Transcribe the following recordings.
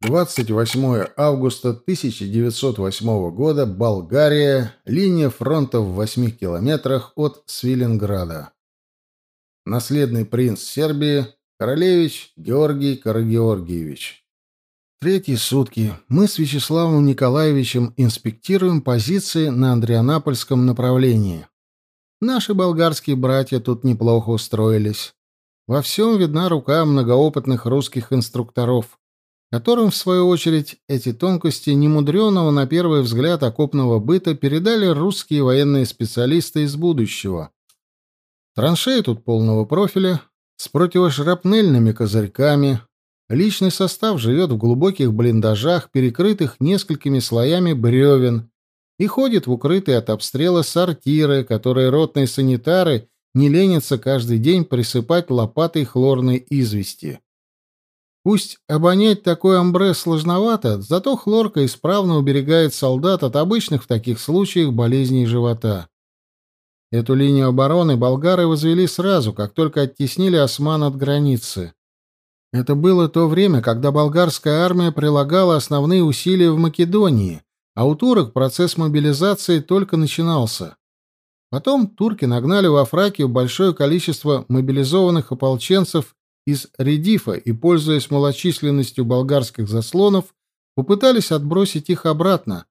28 августа 1908 года. Болгария. Линия фронта в 8 километрах от Свиленграда. Наследный принц Сербии Королевич Георгий Карагеоргиевич. Третьи сутки мы с Вячеславом Николаевичем инспектируем позиции на Андрианапольском направлении. Наши болгарские братья тут неплохо устроились. Во всем видна рука многоопытных русских инструкторов, которым, в свою очередь, эти тонкости немудреного на первый взгляд окопного быта передали русские военные специалисты из будущего. Траншеи тут полного профиля, с противошрапнельными козырьками. Личный состав живет в глубоких блиндажах, перекрытых несколькими слоями бревен, и ходит в укрытые от обстрела сортиры, которые ротные санитары не ленятся каждый день присыпать лопатой хлорной извести. Пусть обонять такой амбре сложновато, зато хлорка исправно уберегает солдат от обычных в таких случаях болезней живота. Эту линию обороны болгары возвели сразу, как только оттеснили осман от границы. Это было то время, когда болгарская армия прилагала основные усилия в Македонии, а у турок процесс мобилизации только начинался. Потом турки нагнали во Фракию большое количество мобилизованных ополченцев из Редифа и, пользуясь малочисленностью болгарских заслонов, попытались отбросить их обратно,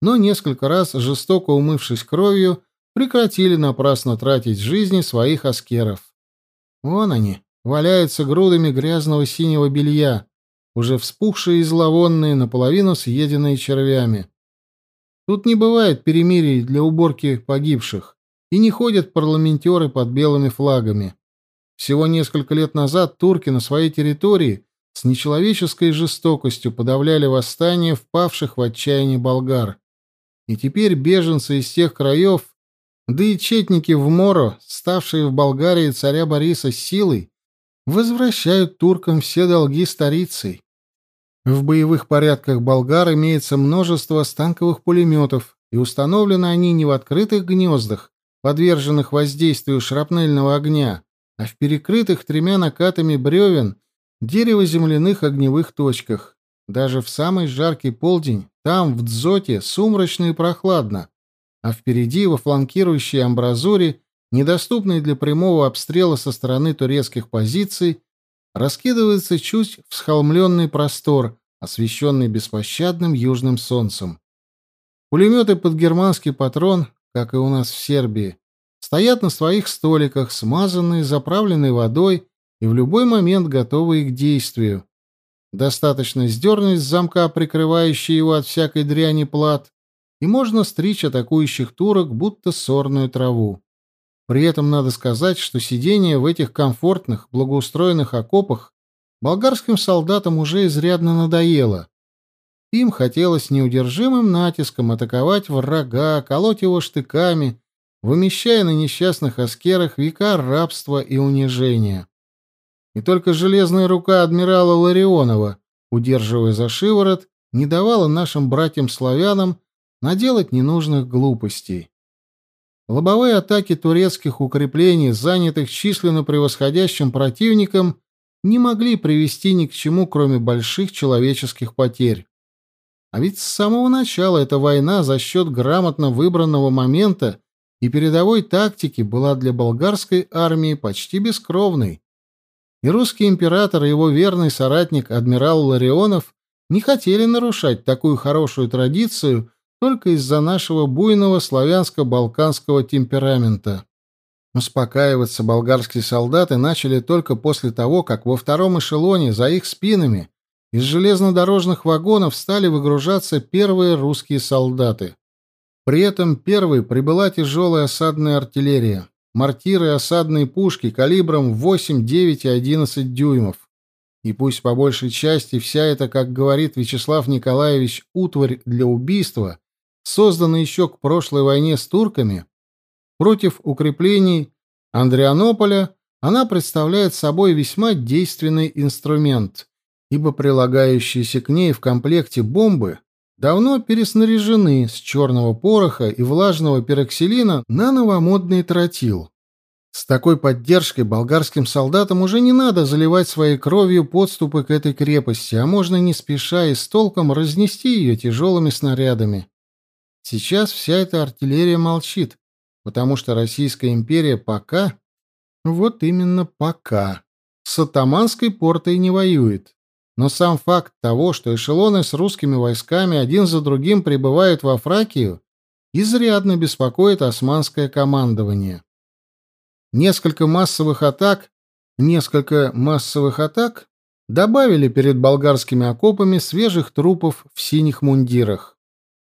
но несколько раз, жестоко умывшись кровью, прекратили напрасно тратить жизни своих аскеров. Вон они, валяются грудами грязного синего белья, уже вспухшие и зловонные, наполовину съеденные червями. Тут не бывает перемирий для уборки погибших, и не ходят парламентеры под белыми флагами. Всего несколько лет назад турки на своей территории с нечеловеческой жестокостью подавляли восстание впавших в отчаяние болгар. И теперь беженцы из тех краев да и четники в Моро, ставшие в Болгарии царя Бориса силой, возвращают туркам все долги старицей. В боевых порядках болгар имеется множество станковых пулеметов, и установлены они не в открытых гнездах, подверженных воздействию шрапнельного огня, а в перекрытых тремя накатами бревен дерево-земляных огневых точках. Даже в самый жаркий полдень там, в Дзоте, сумрачно и прохладно, а впереди, во фланкирующей амбразуре, недоступной для прямого обстрела со стороны турецких позиций, раскидывается чуть всхолмленный простор, освещенный беспощадным южным солнцем. Пулеметы под германский патрон, как и у нас в Сербии, стоят на своих столиках, смазанные, заправленные водой и в любой момент готовые к действию. Достаточно сдернуть с замка, прикрывающий его от всякой дряни плат, и можно стричь атакующих турок, будто сорную траву. При этом надо сказать, что сидение в этих комфортных, благоустроенных окопах болгарским солдатам уже изрядно надоело. Им хотелось неудержимым натиском атаковать врага, колоть его штыками, вымещая на несчастных аскерах века рабства и унижения. И только железная рука адмирала Ларионова, удерживая за шиворот, не давала нашим братьям-славянам наделать ненужных глупостей. Лобовые атаки турецких укреплений, занятых численно превосходящим противником, не могли привести ни к чему, кроме больших человеческих потерь. А ведь с самого начала эта война за счет грамотно выбранного момента и передовой тактики была для болгарской армии почти бескровной. И русский император и его верный соратник адмирал Ларионов не хотели нарушать такую хорошую традицию только из-за нашего буйного славянско-балканского темперамента. Успокаиваться болгарские солдаты начали только после того, как во втором эшелоне за их спинами из железнодорожных вагонов стали выгружаться первые русские солдаты. При этом первой прибыла тяжелая осадная артиллерия, мортиры и осадные пушки калибром 8, 9 и 11 дюймов. И пусть по большей части вся эта, как говорит Вячеслав Николаевич, утварь для убийства созданный еще к прошлой войне с турками, против укреплений Андрианополя, она представляет собой весьма действенный инструмент, ибо прилагающиеся к ней в комплекте бомбы давно переснаряжены с черного пороха и влажного пероксилина на новомодный тротил. С такой поддержкой болгарским солдатам уже не надо заливать своей кровью подступы к этой крепости, а можно не спеша и с толком разнести ее тяжелыми снарядами. Сейчас вся эта артиллерия молчит, потому что Российская империя пока, вот именно пока, с атаманской портой не воюет. Но сам факт того, что эшелоны с русскими войсками один за другим прибывают во Фракию, изрядно беспокоит османское командование. Несколько массовых атак, несколько массовых атак добавили перед болгарскими окопами свежих трупов в синих мундирах.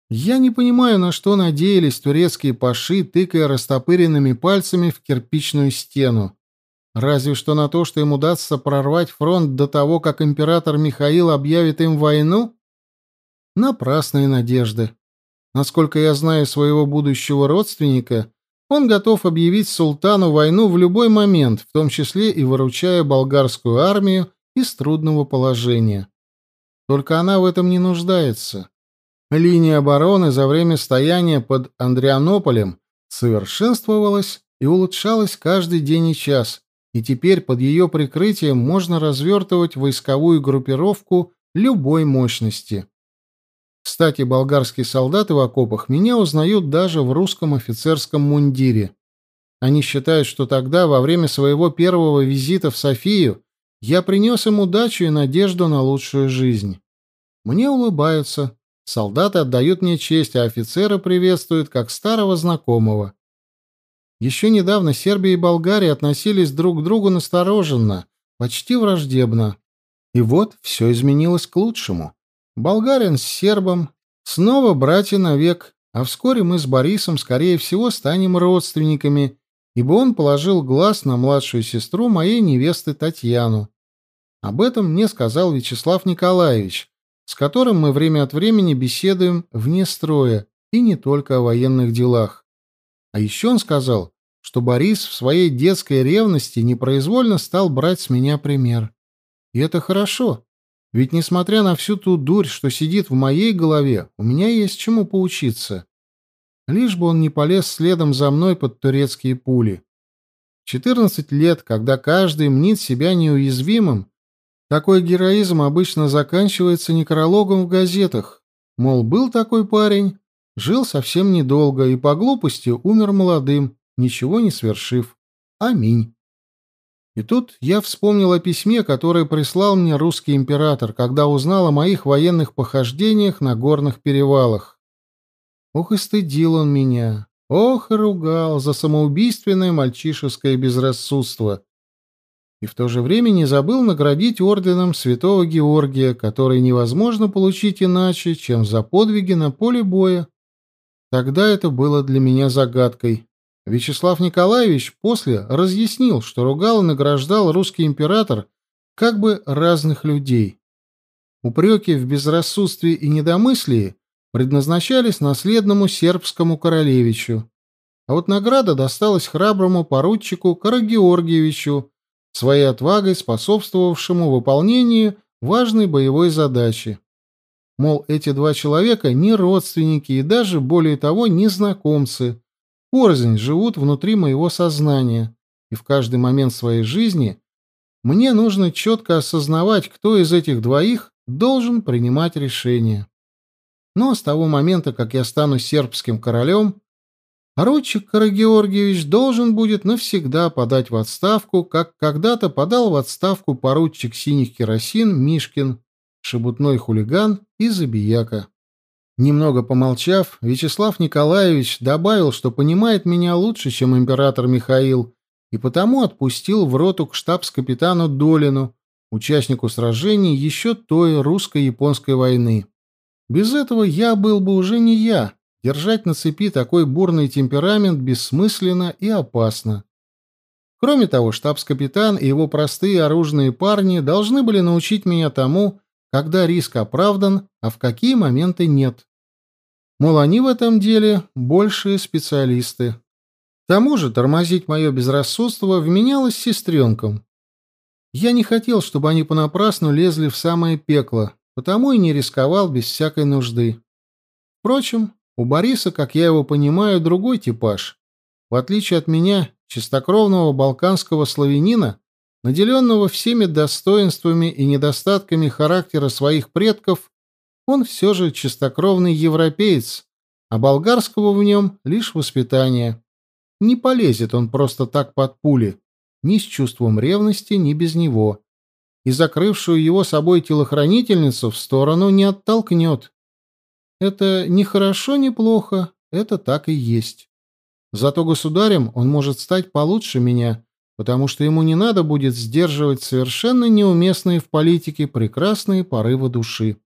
Я не понимаю, на что надеялись турецкие паши, тыкая растопыренными пальцами в кирпичную стену. Разве что на то, что им удастся прорвать фронт до того, как император Михаил объявит им войну? Напрасные надежды. Насколько я знаю своего будущего родственника, он готов объявить султану войну в любой момент, в том числе и выручая болгарскую армию из трудного положения. Только она в этом не нуждается. Линия обороны за время стояния под Андрианополем совершенствовалась и улучшалась каждый день и час, и теперь под ее прикрытием можно развертывать войсковую группировку любой мощности. Кстати, болгарские солдаты в окопах меня узнают даже в русском офицерском мундире. Они считают, что тогда, во время своего первого визита в Софию, я принес им удачу и надежду на лучшую жизнь. Мне улыбаются. Солдаты отдают мне честь, а офицеры приветствуют как старого знакомого. Еще недавно Сербия и Болгария относились друг к другу настороженно, почти враждебно. И вот все изменилось к лучшему. Болгарин с сербом, снова братья навек, а вскоре мы с Борисом, скорее всего, станем родственниками, ибо он положил глаз на младшую сестру моей невесты Татьяну. Об этом мне сказал Вячеслав Николаевич, с которым мы время от времени беседуем вне строя и не только о военных делах. А еще он сказал, что Борис в своей детской ревности непроизвольно стал брать с меня пример. И это хорошо. Ведь, несмотря на всю ту дурь, что сидит в моей голове, у меня есть чему поучиться. Лишь бы он не полез следом за мной под турецкие пули. Четырнадцать лет, когда каждый мнит себя неуязвимым, такой героизм обычно заканчивается некрологом в газетах. Мол, был такой парень, жил совсем недолго и по глупости умер молодым, ничего не свершив. Аминь. И тут я вспомнил о письме, которое прислал мне русский император, когда узнал о моих военных похождениях на горных перевалах. Ох и стыдил он меня, ох и ругал за самоубийственное мальчишеское безрассудство. И в то же время не забыл наградить орденом святого Георгия, который невозможно получить иначе, чем за подвиги на поле боя. Тогда это было для меня загадкой. Вячеслав Николаевич после разъяснил, что ругал и награждал русский император как бы разных людей. Упреки в безрассудстве и недомыслии предназначались наследному сербскому королевичу, а вот награда досталась храброму поручику Карагеоргиевичу, своей отвагой способствовавшему выполнению важной боевой задачи. Мол, эти два человека не родственники и даже, более того, не знакомцы, порознь живут внутри моего сознания, и в каждый момент своей жизни мне нужно четко осознавать, кто из этих двоих должен принимать решение. Но с того момента, как я стану сербским королем, поручик Карагеоргиевич должен будет навсегда подать в отставку, как когда-то подал в отставку поручик синих керосин Мишкин, шебутной хулиган и забияка. Немного помолчав, Вячеслав Николаевич добавил, что понимает меня лучше, чем император Михаил, и потому отпустил в роту к штабс-капитану Долину, участнику сражений еще той русско-японской войны. Без этого я был бы уже не я. Держать на цепи такой бурный темперамент бессмысленно и опасно. Кроме того, штабс-капитан и его простые оружные парни должны были научить меня тому, когда риск оправдан, а в какие моменты нет. Мол, они в этом деле большие специалисты. К тому же тормозить мое безрассудство вменялось сестренкам. Я не хотел, чтобы они понапрасну лезли в самое пекло, потому и не рисковал без всякой нужды. Впрочем, у Бориса, как я его понимаю, другой типаж. В отличие от меня, чистокровного балканского славянина, наделенного всеми достоинствами и недостатками характера своих предков, он все же чистокровный европеец, а болгарского в нем лишь воспитание. Не полезет он просто так под пули, ни с чувством ревности, ни без него. И закрывшую его собой телохранительницу в сторону не оттолкнет. Это ни хорошо, ни плохо, это так и есть. Зато государем он может стать получше меня, потому что ему не надо будет сдерживать совершенно неуместные в политике прекрасные порывы души.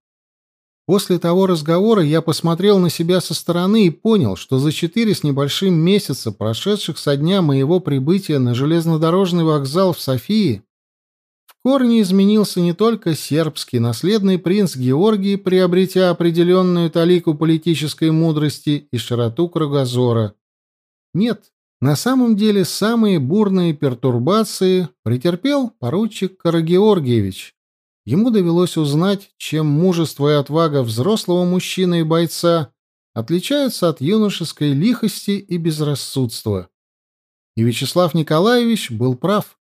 После того разговора я посмотрел на себя со стороны и понял, что за четыре с небольшим месяца, прошедших со дня моего прибытия на железнодорожный вокзал в Софии, в корне изменился не только сербский наследный принц Георгий, приобретя определенную талику политической мудрости и широту кругозора. Нет, на самом деле самые бурные пертурбации претерпел поручик Карагеоргиевич, ему довелось узнать, чем мужество и отвага взрослого мужчины и бойца отличаются от юношеской лихости и безрассудства. И Вячеслав Николаевич был прав.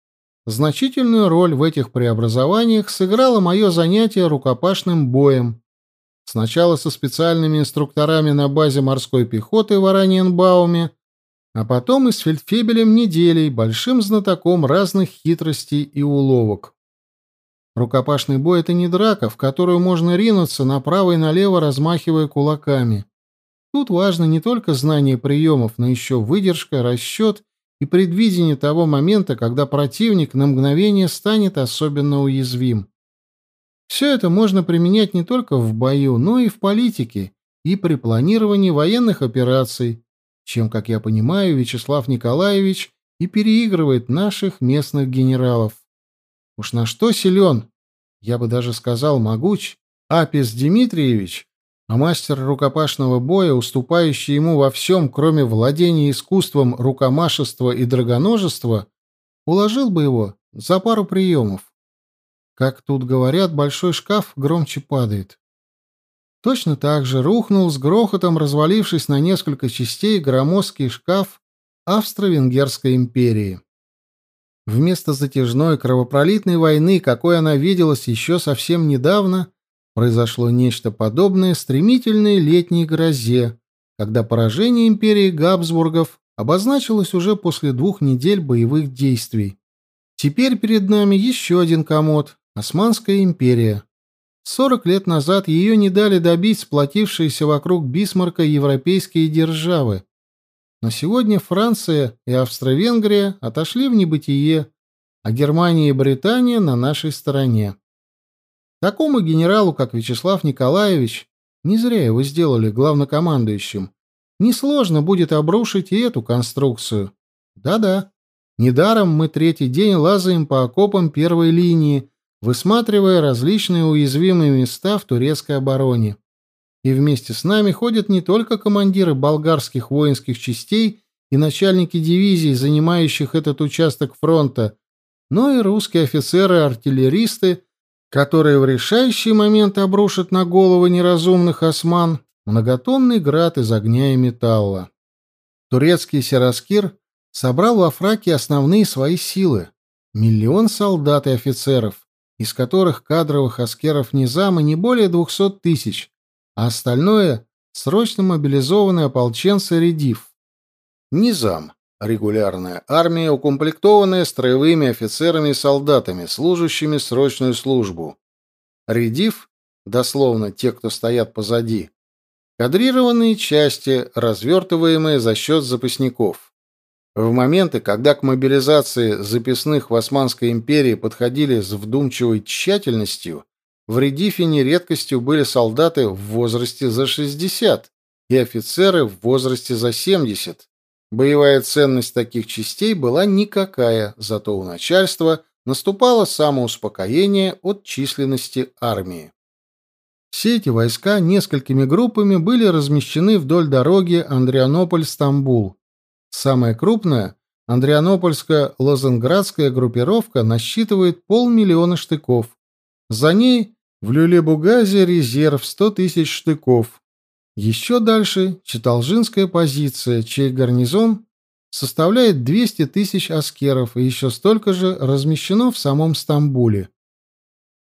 Значительную роль в этих преобразованиях сыграло мое занятие рукопашным боем. Сначала со специальными инструкторами на базе морской пехоты в Ораниенбауме, а потом и с фельдфебелем неделей, большим знатоком разных хитростей и уловок. Рукопашный бой — это не драка, в которую можно ринуться направо и налево, размахивая кулаками. Тут важно не только знание приемов, но еще выдержка, расчет и предвидение того момента, когда противник на мгновение станет особенно уязвим. Все это можно применять не только в бою, но и в политике и при планировании военных операций, чем, как я понимаю, Вячеслав Николаевич и переигрывает наших местных генералов. Уж на что силен, я бы даже сказал могуч, Апис Дмитриевич, а мастер рукопашного боя, уступающий ему во всем, кроме владения искусством рукомашества и драгоножества, уложил бы его за пару приемов. Как тут говорят, большой шкаф громче падает. Точно так же рухнул с грохотом, развалившись на несколько частей, громоздкий шкаф Австро-Венгерской империи. Вместо затяжной кровопролитной войны, какой она виделась еще совсем недавно, произошло нечто подобное стремительной летней грозе, когда поражение империи Габсбургов обозначилось уже после двух недель боевых действий. Теперь перед нами еще один комод — Османская империя. Сорок лет назад ее не дали добить сплотившиеся вокруг Бисмарка европейские державы, но сегодня Франция и Австро-Венгрия отошли в небытие, а Германия и Британия на нашей стороне. Такому генералу, как Вячеслав Николаевич, не зря его сделали главнокомандующим, несложно будет обрушить и эту конструкцию. Да-да, недаром мы третий день лазаем по окопам первой линии, высматривая различные уязвимые места в турецкой обороне. И вместе с нами ходят не только командиры болгарских воинских частей и начальники дивизий, занимающих этот участок фронта, но и русские офицеры-артиллеристы, которые в решающий момент обрушат на головы неразумных осман многотонный град из огня и металла. Турецкий Сераскир собрал во Фраке основные свои силы — миллион солдат и офицеров, из которых кадровых аскеров Низама не более двухсот тысяч, а остальное — срочно мобилизованные ополченцы Редив. Низам — регулярная армия, укомплектованная строевыми офицерами и солдатами, служащими срочную службу. Редив — дословно те, кто стоят позади, кадрированные части, развертываемые за счет запасников. В моменты, когда к мобилизации записных в Османской империи подходили с вдумчивой тщательностью, в Редифе редкостью были солдаты в возрасте за 60 и офицеры в возрасте за 70. Боевая ценность таких частей была никакая, зато у начальства наступало самоуспокоение от численности армии. Все эти войска несколькими группами были размещены вдоль дороги Андрианополь-Стамбул. Самая крупная, Андрианопольская-Лозенградская группировка насчитывает полмиллиона штыков. За ней в Люле-Бугазе резерв 100 тысяч штыков. Еще дальше Читалжинская позиция, чей гарнизон составляет 200 тысяч аскеров и еще столько же размещено в самом Стамбуле.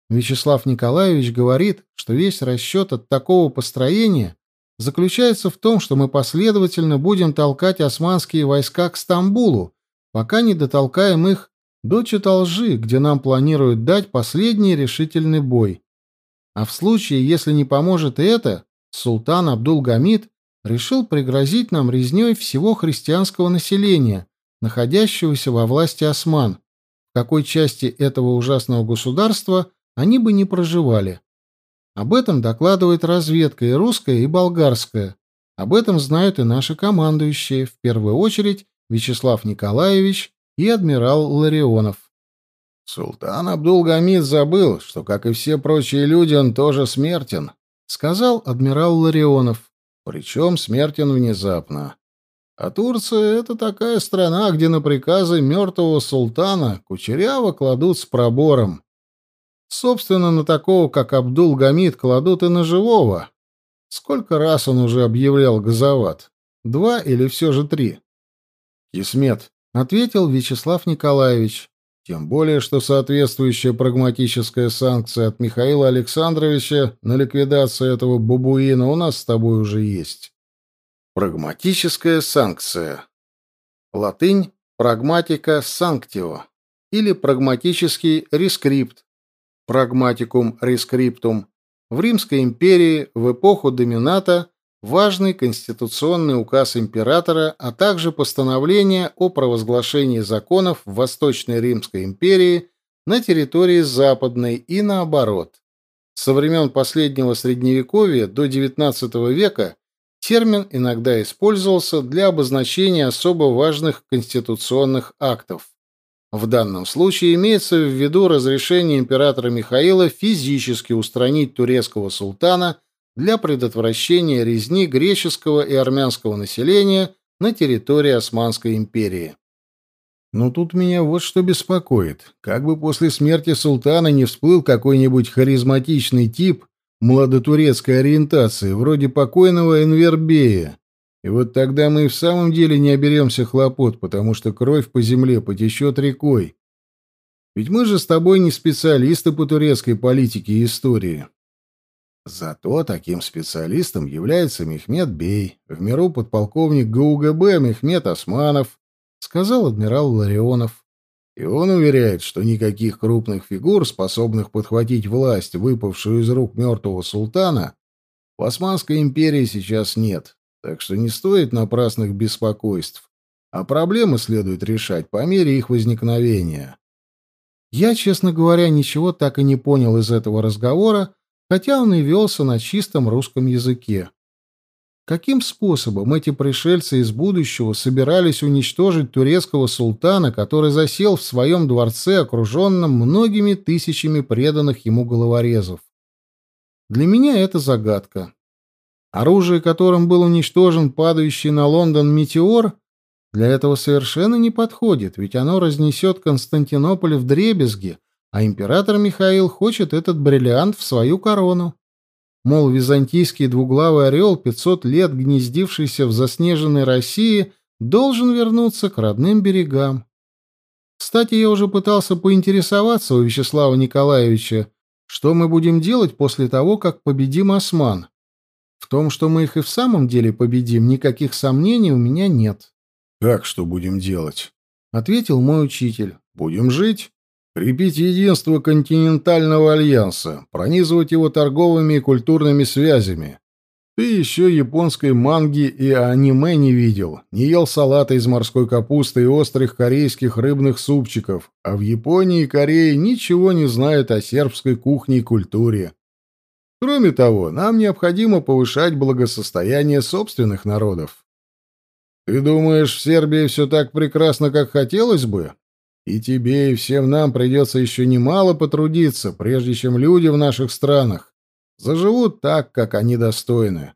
Вячеслав Николаевич говорит, что весь расчет от такого построения заключается в том, что мы последовательно будем толкать османские войска к Стамбулу, пока не дотолкаем их до Читалжи, где нам планируют дать последний решительный бой. А в случае, если не поможет и это, султан Абдул-Гамид решил пригрозить нам резней всего христианского населения, находящегося во власти осман, в какой части этого ужасного государства они бы не проживали. Об этом докладывает разведка и русская, и болгарская. Об этом знают и наши командующие, в первую очередь Вячеслав Николаевич и адмирал Ларионов. «Султан Абдул-Гамид забыл, что, как и все прочие люди, он тоже смертен», — сказал адмирал Ларионов. «Причем смертен внезапно. А Турция — это такая страна, где на приказы мертвого султана кучеряво кладут с пробором. Собственно, на такого, как Абдул-Гамид, кладут и на живого. Сколько раз он уже объявлял газоват? Два или все же три? «Кисмет», — ответил Вячеслав Николаевич. «Тем более, что соответствующая прагматическая санкция от Михаила Александровича на ликвидацию этого бабуина у нас с тобой уже есть». Прагматическая санкция. Латынь «прагматика санктио» или прагматический рескрипт, Pragmaticum Rescriptum, в Римской империи в эпоху домината важный конституционный указ императора, а также постановление о провозглашении законов в Восточной Римской империи на территории Западной и наоборот. Со времен последнего Средневековья до XIX века термин иногда использовался для обозначения особо важных конституционных актов. В данном случае имеется в виду разрешение императора Михаила физически устранить турецкого султана для предотвращения резни греческого и армянского населения на территории Османской империи. Но тут меня вот что беспокоит. Как бы после смерти султана не всплыл какой-нибудь харизматичный тип младотурецкой ориентации, вроде покойного Энвербея, и вот тогда мы и в самом деле не оберемся хлопот, потому что кровь по земле потечет рекой. Ведь мы же с тобой не специалисты по турецкой политике и истории. Зато таким специалистом является Мехмед Бей, в миру подполковник ГУГБ Мехмед Османов, сказал адмирал Ларионов. И он уверяет, что никаких крупных фигур, способных подхватить власть, выпавшую из рук мертвого султана, в Османской империи сейчас нет. Так что не стоит напрасных беспокойств, а проблемы следует решать по мере их возникновения. Я, честно говоря, ничего так и не понял из этого разговора, хотя он и велся на чистом русском языке. Каким способом эти пришельцы из будущего собирались уничтожить турецкого султана, который засел в своем дворце, окруженном многими тысячами преданных ему головорезов? Для меня это загадка. Оружие, которым был уничтожен падающий на Лондон метеор, для этого совершенно не подходит, ведь оно разнесет Константинополь в дребезги, а император Михаил хочет этот бриллиант в свою корону. Мол, византийский двуглавый орел, 500 лет гнездившийся в заснеженной России, должен вернуться к родным берегам. Кстати, я уже пытался поинтересоваться у Вячеслава Николаевича, что мы будем делать после того, как победим осман. В том, что мы их и в самом деле победим, никаких сомнений у меня нет. «Как что будем делать?» — ответил мой учитель. «Будем жить, крепить единство континентального альянса, пронизывать его торговыми и культурными связями. Ты еще японской манги и аниме не видел, не ел салата из морской капусты и острых корейских рыбных супчиков, а в Японии и Корее ничего не знают о сербской кухне и культуре. Кроме того, нам необходимо повышать благосостояние собственных народов. Ты думаешь, в Сербии все так прекрасно, как хотелось бы? И тебе, и всем нам придется еще немало потрудиться, прежде чем люди в наших странах заживут так, как они достойны.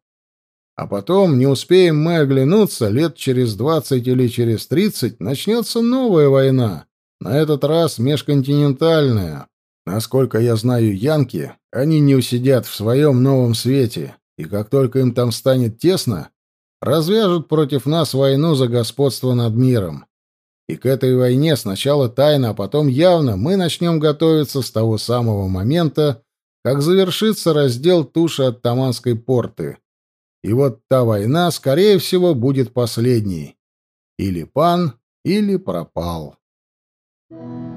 А потом, не успеем мы оглянуться, лет через двадцать или через тридцать начнется новая война, на этот раз межконтинентальная. Насколько я знаю янки, они не усидят в своем новом свете, и как только им там станет тесно, развяжут против нас войну за господство над миром. И к этой войне сначала тайно, а потом явно мы начнем готовиться с того самого момента, как завершится раздел туши от Таманской порты. И вот та война, скорее всего, будет последней. Или пан, или пропал. Thank you.